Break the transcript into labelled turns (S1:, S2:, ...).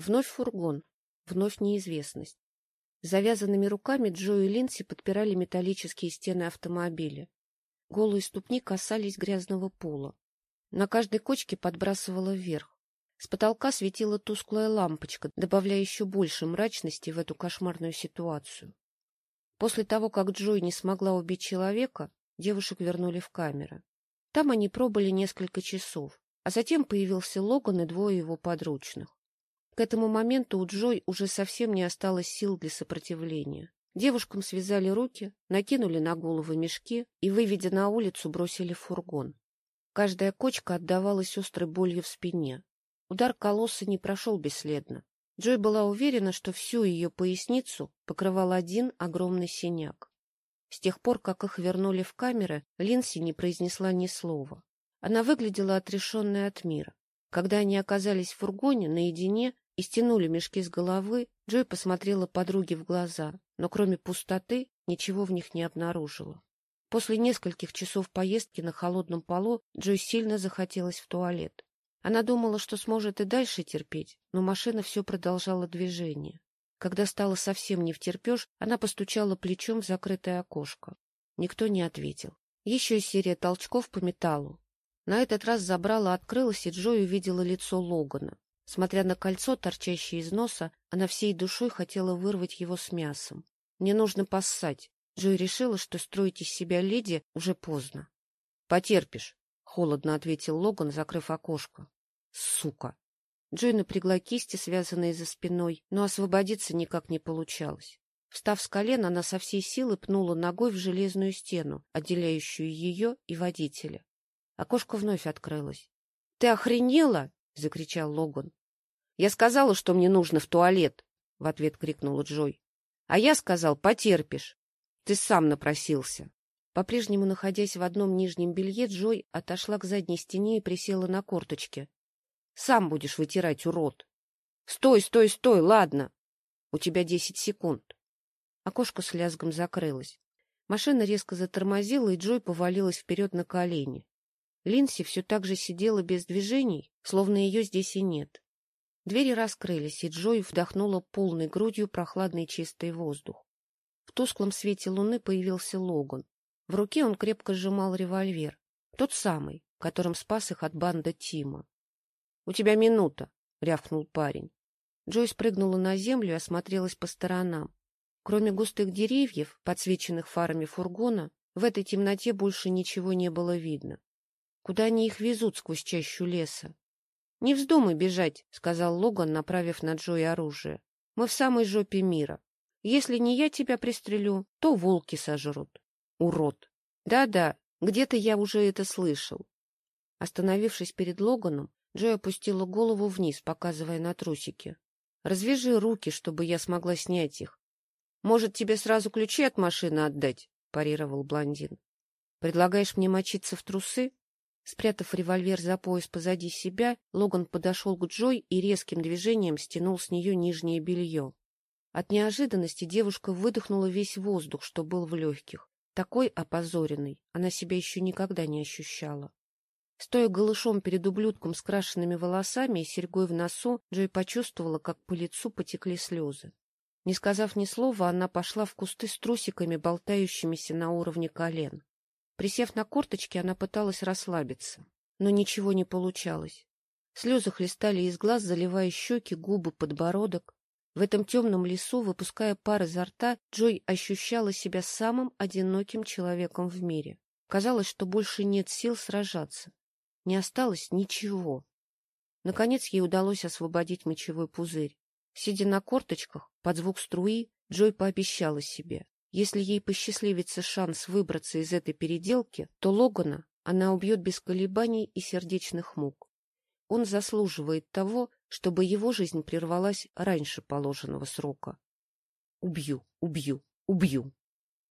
S1: Вновь фургон, вновь неизвестность. Завязанными руками Джо и Линси подпирали металлические стены автомобиля. Голые ступни касались грязного пола. На каждой кочке подбрасывало вверх. С потолка светила тусклая лампочка, добавляя еще больше мрачности в эту кошмарную ситуацию. После того, как Джой не смогла убить человека, девушек вернули в камеры. Там они пробыли несколько часов, а затем появился Логан и двое его подручных. К этому моменту у Джой уже совсем не осталось сил для сопротивления. Девушкам связали руки, накинули на головы мешки и, выведя на улицу, бросили фургон. Каждая кочка отдавалась острой болью в спине. Удар колосса не прошел бесследно. Джой была уверена, что всю ее поясницу покрывал один огромный синяк. С тех пор, как их вернули в камеры, Линси не произнесла ни слова. Она выглядела отрешенной от мира. Когда они оказались в фургоне наедине и стянули мешки с головы, Джой посмотрела подруге в глаза, но кроме пустоты ничего в них не обнаружила. После нескольких часов поездки на холодном полу Джой сильно захотелось в туалет. Она думала, что сможет и дальше терпеть, но машина все продолжала движение. Когда стало совсем не втерпешь, она постучала плечом в закрытое окошко. Никто не ответил. Еще серия толчков по металлу. На этот раз забрала открылась, и Джой увидела лицо Логана. Смотря на кольцо, торчащее из носа, она всей душой хотела вырвать его с мясом. «Мне нужно поссать». Джой решила, что строить из себя леди уже поздно. «Потерпишь», — холодно ответил Логан, закрыв окошко. «Сука!» Джой напрягла кисти, связанные за спиной, но освободиться никак не получалось. Встав с колен, она со всей силы пнула ногой в железную стену, отделяющую ее и водителя. Окошко вновь открылось. — Ты охренела? — закричал Логан. — Я сказала, что мне нужно в туалет, — в ответ крикнула Джой. — А я сказал, потерпишь. Ты сам напросился. По-прежнему находясь в одном нижнем белье, Джой отошла к задней стене и присела на корточки. — Сам будешь вытирать, урод. — Стой, стой, стой, ладно. У тебя десять секунд. Окошко с лязгом закрылось. Машина резко затормозила, и Джой повалилась вперед на колени. Линси все так же сидела без движений, словно ее здесь и нет. Двери раскрылись, и Джой вдохнула полной грудью прохладный чистый воздух. В тусклом свете луны появился Логан. В руке он крепко сжимал револьвер, тот самый, которым спас их от банды Тима. — У тебя минута, — рявкнул парень. Джой спрыгнула на землю и осмотрелась по сторонам. Кроме густых деревьев, подсвеченных фарами фургона, в этой темноте больше ничего не было видно. Куда они их везут сквозь чащу леса? — Не вздумай бежать, — сказал Логан, направив на Джои оружие. — Мы в самой жопе мира. Если не я тебя пристрелю, то волки сожрут. Урод. Да-да, где-то я уже это слышал. Остановившись перед Логаном, Джой опустила голову вниз, показывая на трусики. — Развяжи руки, чтобы я смогла снять их. — Может, тебе сразу ключи от машины отдать? — парировал блондин. — Предлагаешь мне мочиться в трусы? Спрятав револьвер за пояс позади себя, Логан подошел к Джой и резким движением стянул с нее нижнее белье. От неожиданности девушка выдохнула весь воздух, что был в легких. Такой опозоренной она себя еще никогда не ощущала. Стоя голышом перед ублюдком с крашенными волосами и серьгой в носу, Джой почувствовала, как по лицу потекли слезы. Не сказав ни слова, она пошла в кусты с трусиками, болтающимися на уровне колен. Присев на корточки, она пыталась расслабиться, но ничего не получалось. Слезы хлестали из глаз, заливая щеки, губы, подбородок. В этом темном лесу, выпуская пар изо рта, Джой ощущала себя самым одиноким человеком в мире. Казалось, что больше нет сил сражаться. Не осталось ничего. Наконец ей удалось освободить мочевой пузырь. Сидя на корточках, под звук струи, Джой пообещала себе. Если ей посчастливится шанс выбраться из этой переделки, то Логана она убьет без колебаний и сердечных мук. Он заслуживает того, чтобы его жизнь прервалась раньше положенного срока. Убью, убью, убью.